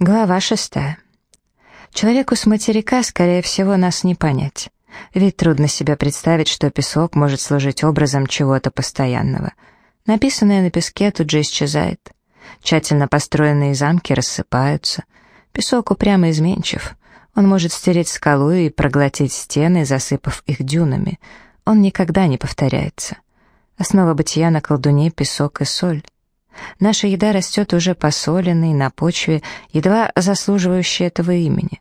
Глава шестая. Человеку с материка, скорее всего, нас не понять. Ведь трудно себе представить, что песок может служить образом чего-то постоянного. Написанное на песке тут же исчезает. Тщательно построенные замки рассыпаются. Песок упрямо изменчив. Он может стереть скалу и проглотить стены, засыпав их дюнами. Он никогда не повторяется. Основа бытия на колдуне — песок и соль. Наша еда растет уже посоленной, на почве, едва заслуживающей этого имени.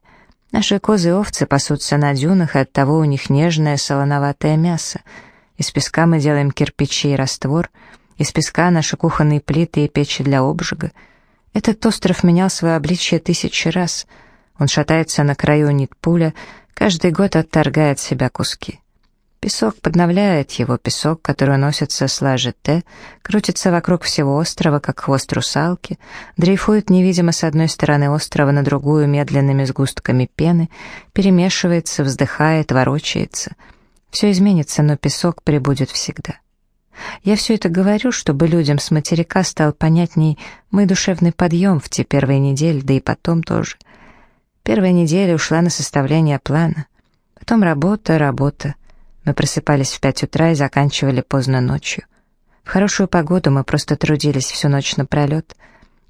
Наши козы и овцы пасутся на дюнах, и оттого у них нежное солоноватое мясо. Из песка мы делаем кирпичи и раствор, из песка наши кухонные плиты и печи для обжига. Этот остров менял свое обличье тысячи раз. Он шатается на краю нит пуля, каждый год отторгает от себя куски. Песок подновляет его, песок, который носится с лажи Т, крутится вокруг всего острова, как хвост русалки, дрейфует невидимо с одной стороны острова на другую медленными сгустками пены, перемешивается, вздыхает, ворочается. Все изменится, но песок прибудет всегда. Я все это говорю, чтобы людям с материка стал понятней мой душевный подъем в те первые недели, да и потом тоже. Первая неделя ушла на составление плана. Потом работа, работа. Мы просыпались в пять утра и заканчивали поздно ночью. В хорошую погоду мы просто трудились всю ночь напролет.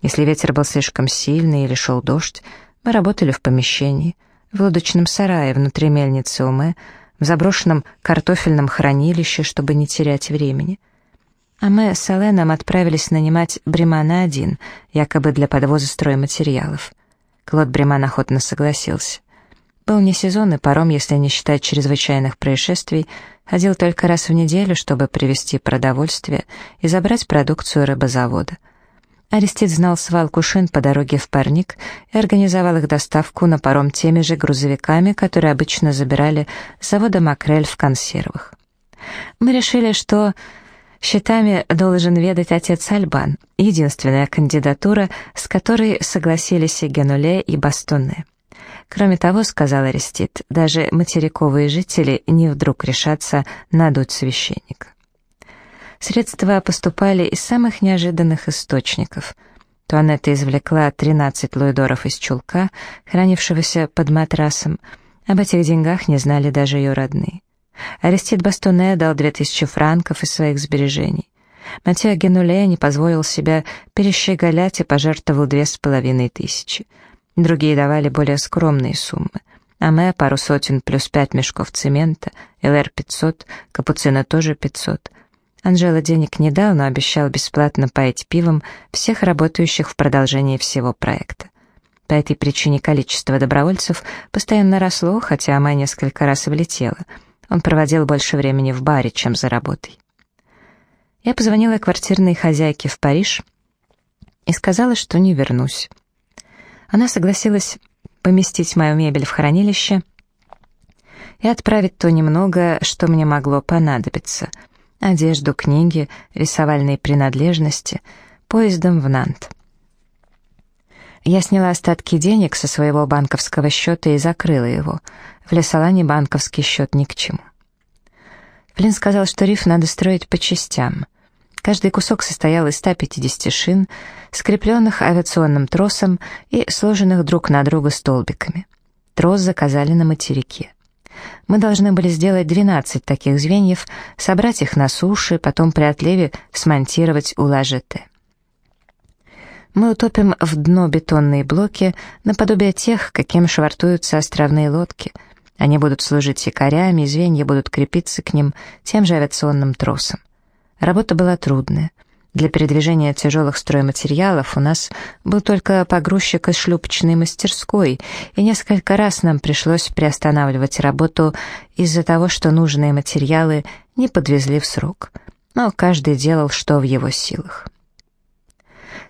Если ветер был слишком сильный или шел дождь, мы работали в помещении, в лодочном сарае внутри мельницы Уме, в заброшенном картофельном хранилище, чтобы не терять времени. А мы с Аленом отправились нанимать Бремана-1, якобы для подвоза стройматериалов. Клод Бреман охотно согласился. Был не сезон, и паром, если не считать чрезвычайных происшествий, ходил только раз в неделю, чтобы привезти продовольствие и забрать продукцию рыбозавода. Арестит знал свалку шин по дороге в парник и организовал их доставку на паром теми же грузовиками, которые обычно забирали с завода «Макрель» в консервах. Мы решили, что счетами должен ведать отец Альбан, единственная кандидатура, с которой согласились и Генуле, и Бастоне. Кроме того, сказал Арестит, даже материковые жители не вдруг решатся надуть священника. Средства поступали из самых неожиданных источников. Туанетта извлекла 13 луидоров из чулка, хранившегося под матрасом. Об этих деньгах не знали даже ее родные. Арестит Бастоне дал 2000 франков из своих сбережений. Матео Генуле не позволил себя перещеголять и пожертвовал две с половиной тысячи. Другие давали более скромные суммы. Аме — пару сотен плюс пять мешков цемента, ЛР — пятьсот, Капуцина тоже пятьсот. Анжела денег не дал, но обещал бесплатно поить пивом всех работающих в продолжении всего проекта. По этой причине количество добровольцев постоянно росло, хотя Аме несколько раз влетела. Он проводил больше времени в баре, чем за работой. Я позвонила квартирной хозяйке в Париж и сказала, что не вернусь. Она согласилась поместить мою мебель в хранилище и отправить то немного, что мне могло понадобиться. Одежду, книги, рисовальные принадлежности, поездом в Нант. Я сняла остатки денег со своего банковского счета и закрыла его. В Лесолане банковский счет ни к чему. Флинн сказал, что риф надо строить по частям. Каждый кусок состоял из 150 шин, скрепленных авиационным тросом и сложенных друг на друга столбиками. Трос заказали на материке. Мы должны были сделать 12 таких звеньев, собрать их на суше, потом при отливе смонтировать у ЛАЖТ. Мы утопим в дно бетонные блоки, наподобие тех, каким швартуются островные лодки. Они будут служить якорями, звенья будут крепиться к ним тем же авиационным тросом. Работа была трудная. Для передвижения тяжелых стройматериалов у нас был только погрузчик из шлюпочной мастерской, и несколько раз нам пришлось приостанавливать работу из-за того, что нужные материалы не подвезли в срок. Но каждый делал, что в его силах.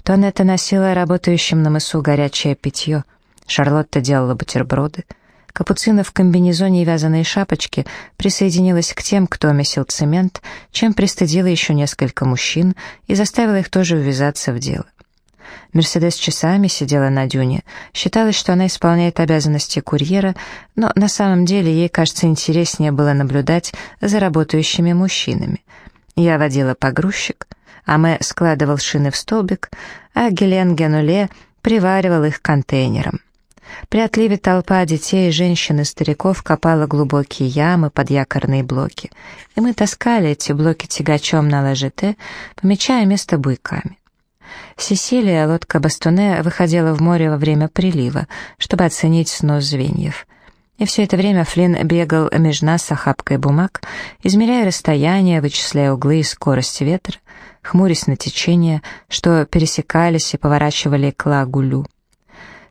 Тонетта носила работающим на мысу горячее питье, Шарлотта делала бутерброды — Капуцина в комбинезоне и вязаной шапочке присоединилась к тем, кто месил цемент, чем пристыдила еще несколько мужчин и заставила их тоже ввязаться в дело. Мерседес часами сидела на дюне. Считалось, что она исполняет обязанности курьера, но на самом деле ей, кажется, интереснее было наблюдать за работающими мужчинами. Я водила погрузчик, а мы складывал шины в столбик, а Гелен Генуле приваривал их контейнером. При отливе толпа детей, женщин и стариков копала глубокие ямы под якорные блоки, и мы таскали эти блоки тягачом на ЛЖТ, помечая место буйками. Сесилия, лодка Бастуне, выходила в море во время прилива, чтобы оценить снос звеньев. И все это время Флинн бегал между нас с охапкой бумаг, измеряя расстояние, вычисляя углы и скорость ветра, хмурясь на течение, что пересекались и поворачивали к лагулю.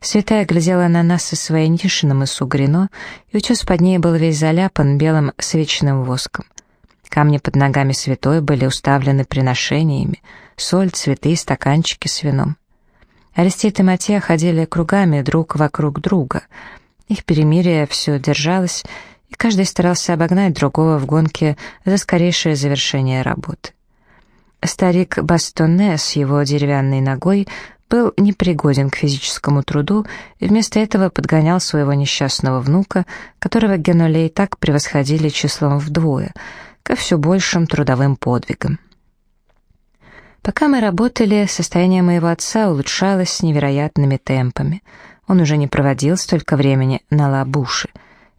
Святая глядела на нас из своей ниши на мысу Грино, и утес под ней был весь заляпан белым свечным воском. Камни под ногами святой были уставлены приношениями, соль, цветы, стаканчики с вином. Арестит и Матья ходили кругами друг вокруг друга. Их перемирие все держалось, и каждый старался обогнать другого в гонке за скорейшее завершение работы. Старик Бастоне с его деревянной ногой был непригоден к физическому труду и вместо этого подгонял своего несчастного внука, которого Генулей так превосходили числом вдвое, ко все большим трудовым подвигам. Пока мы работали, состояние моего отца улучшалось с невероятными темпами. Он уже не проводил столько времени на лабуши.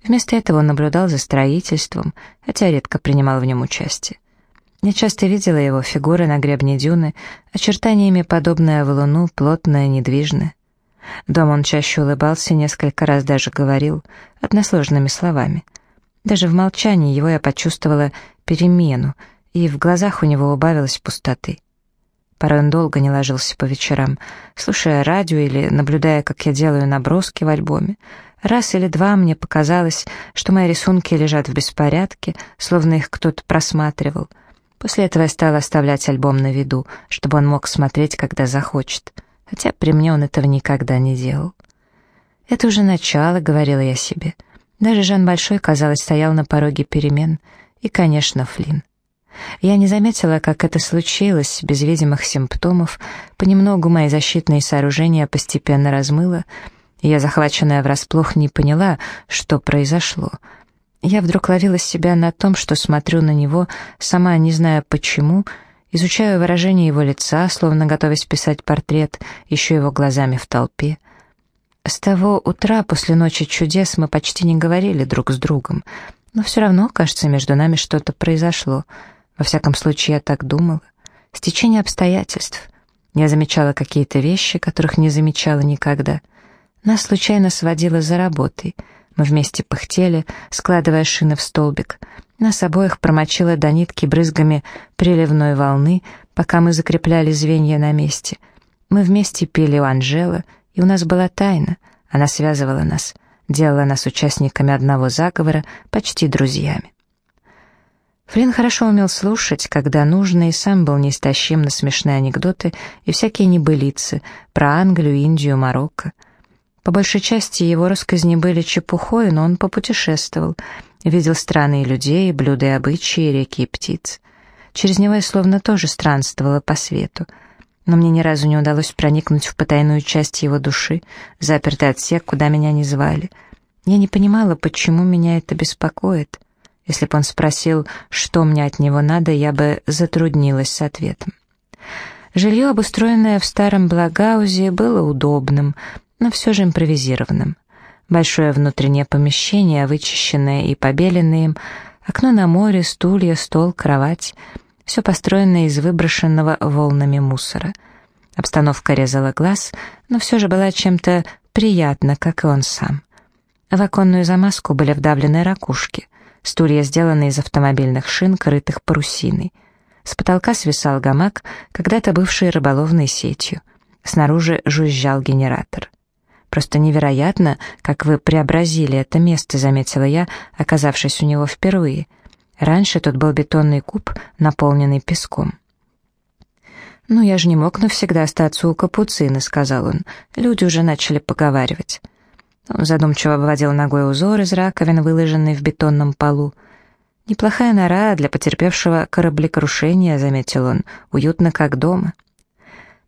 Вместо этого он наблюдал за строительством, хотя редко принимал в нем участие. Я часто видела его фигуры на гребне дюны, очертаниями подобная валуну, плотная, недвижная. Дом он чаще улыбался, несколько раз даже говорил, односложными словами. Даже в молчании его я почувствовала перемену, и в глазах у него убавилось пустоты. Порой он долго не ложился по вечерам, слушая радио или наблюдая, как я делаю наброски в альбоме. Раз или два мне показалось, что мои рисунки лежат в беспорядке, словно их кто-то просматривал — После этого я стала оставлять альбом на виду, чтобы он мог смотреть, когда захочет, хотя при мне он этого никогда не делал. «Это уже начало», — говорила я себе. Даже Жан Большой, казалось, стоял на пороге перемен. И, конечно, Флинн. Я не заметила, как это случилось, без видимых симптомов. Понемногу мои защитные сооружения постепенно размыло, и я, захваченная врасплох, не поняла, что произошло — я вдруг ловила себя на том, что смотрю на него, сама не зная почему, изучаю выражение его лица, словно готовясь писать портрет, ищу его глазами в толпе. С того утра, после ночи чудес, мы почти не говорили друг с другом, но все равно, кажется, между нами что-то произошло. Во всяком случае, я так думала. Стечение обстоятельств. Я замечала какие-то вещи, которых не замечала никогда. Нас случайно сводило за работой — мы вместе пыхтели, складывая шины в столбик. Нас обоих промочило до нитки брызгами приливной волны, пока мы закрепляли звенья на месте. Мы вместе пили у Анжелы, и у нас была тайна. Она связывала нас, делала нас участниками одного заговора, почти друзьями. Флинн хорошо умел слушать, когда нужно, и сам был неистощим на смешные анекдоты и всякие небылицы про Англию, Индию, Марокко. По большей части его рассказни были чепухой, но он попутешествовал, видел страны и людей, блюда и обычаи, реки и птиц. Через него я словно тоже странствовала по свету. Но мне ни разу не удалось проникнуть в потайную часть его души, запертый отсек, куда меня не звали. Я не понимала, почему меня это беспокоит. Если бы он спросил, что мне от него надо, я бы затруднилась с ответом. Жилье, обустроенное в старом Благаузе, было удобным, но все же импровизированным. Большое внутреннее помещение, вычищенное и побеленное им, окно на море, стулья, стол, кровать — все построено из выброшенного волнами мусора. Обстановка резала глаз, но все же была чем-то приятна, как и он сам. В оконную замазку были вдавлены ракушки, стулья сделаны из автомобильных шин, крытых парусиной. С потолка свисал гамак, когда-то бывший рыболовной сетью. Снаружи жужжал генератор. Просто невероятно, как вы преобразили это место», — заметила я, оказавшись у него впервые. Раньше тут был бетонный куб, наполненный песком. «Ну, я же не мог навсегда остаться у капуцины», — сказал он. «Люди уже начали поговаривать». Он задумчиво обводил ногой узор из раковин, выложенный в бетонном полу. «Неплохая нора для потерпевшего кораблекрушения», — заметил он, — «уютно, как дома».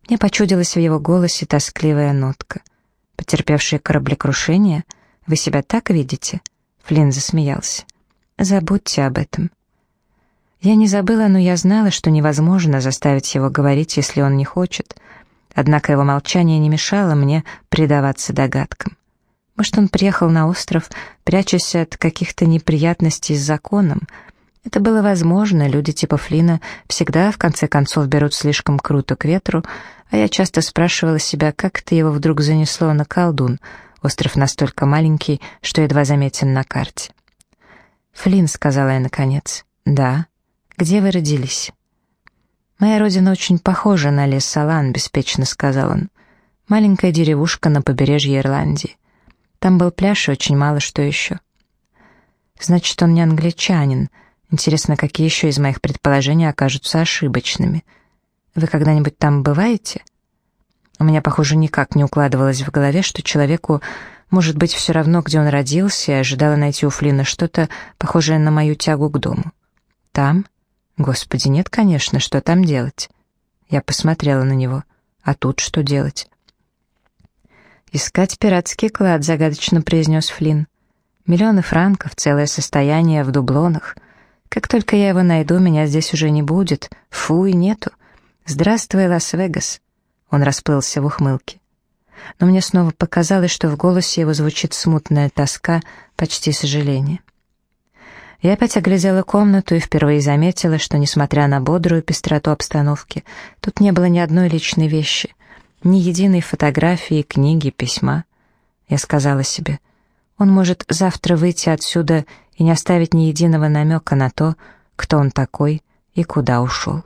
Мне почудилась в его голосе тоскливая нотка — Потерпевшие кораблекрушение? Вы себя так видите?» Флинн засмеялся. «Забудьте об этом». Я не забыла, но я знала, что невозможно заставить его говорить, если он не хочет. Однако его молчание не мешало мне предаваться догадкам. Может, он приехал на остров, прячась от каких-то неприятностей с законом. Это было возможно, люди типа Флина всегда, в конце концов, берут слишком круто к ветру, а я часто спрашивала себя, как это его вдруг занесло на колдун. Остров настолько маленький, что едва заметен на карте. «Флин», — сказала я наконец. «Да. Где вы родились?» «Моя родина очень похожа на лес Салан», — беспечно сказал он. «Маленькая деревушка на побережье Ирландии. Там был пляж и очень мало что еще». «Значит, он не англичанин. Интересно, какие еще из моих предположений окажутся ошибочными. Вы когда-нибудь там бываете?» У меня, похоже, никак не укладывалось в голове, что человеку может быть все равно, где он родился, и ожидала найти у Флина что-то похожее на мою тягу к дому. «Там?» Господи, нет, конечно, что там делать? Я посмотрела на него. А тут что делать? «Искать пиратский клад», — загадочно произнес Флинн. «Миллионы франков, целое состояние в дублонах. Как только я его найду, меня здесь уже не будет. Фу, и нету. Здравствуй, Лас-Вегас». Он расплылся в ухмылке. Но мне снова показалось, что в голосе его звучит смутная тоска, почти сожаление. Я опять оглядела комнату и впервые заметила, что, несмотря на бодрую пестроту обстановки, тут не было ни одной личной вещи, ни единой фотографии, книги, письма. Я сказала себе, он может завтра выйти отсюда и не оставить ни единого намека на то, кто он такой и куда ушел.